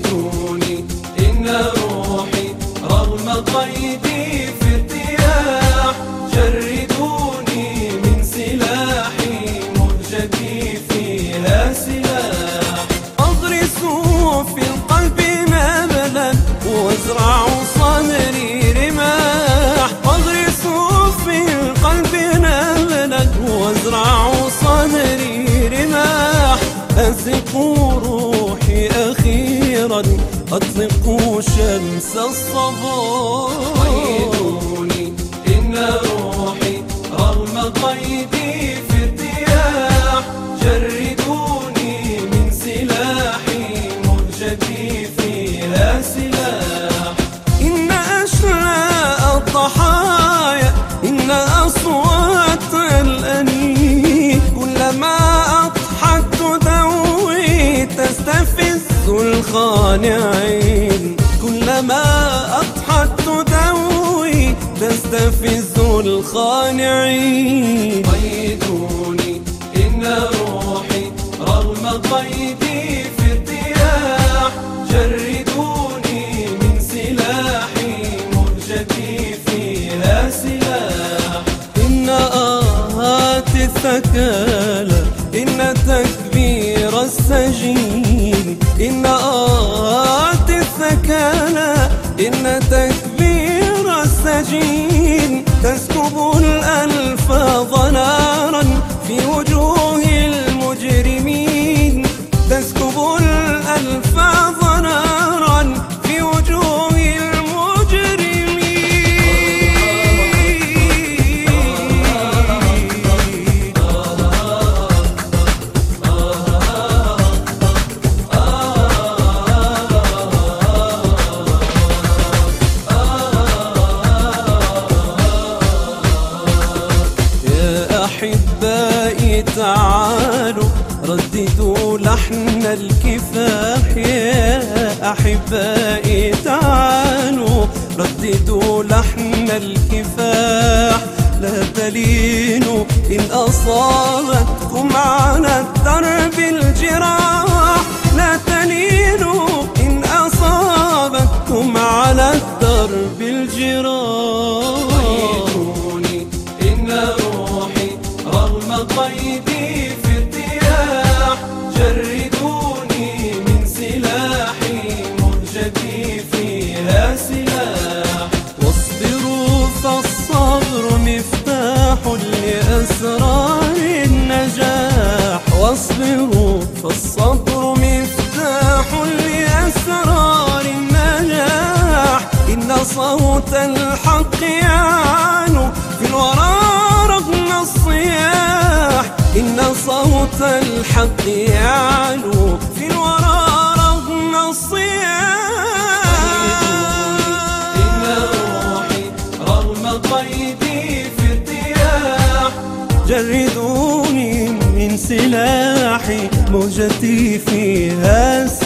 نسيتوني إن روحي رغم قيدي في ارتياح جردوني من سلاحي مهجتي فيها سلاح. أغرس في القلب نبلا وأزرع صدري رماح. أغرس في القلب نبلا وأزرع صدري رماح. أزقوا شمس الصباح قيدوني إن روحي رغم قيدي في ارتياح. جردوني من سلاحي مهجتي فيها سلاح. إن أشلاء الضحايا إن أصوات الأنين كلما أضحت تدوي تستفز الخانعين. كلما أضحت تدوي تستفز الخانعين قيدوني إن روحي رغم قيدي في ارتياح جردوني من سلاحي مهجتي فيها سلاح. إن آهات الثكالى إن تكبير السجين. إن آهات الثكالى إن تكبير السجين تسكب أحبائي تعالوا رددوا لحن الكفاح. يا أحبائي تعالوا رددوا لحن الكفاح. لا تلينوا إن أصابتكم على الدرب الجراح. لا تلينوا رغم قيدي في ارتياح جردوني من سلاحي مهجتي فيها سلاح. واصبروا فالصبر مفتاح لأسرار النجاح. واصبروا فالصبر مفتاح لأسرار النجاح. إن صوت الحق يعلو في الورى رغم الصياح إن صوت الحق يعلو في الورى رغم إن الصياح روحي رغم قيدي في ارتياح جردوني من سلاحي موجتي فيها سلاح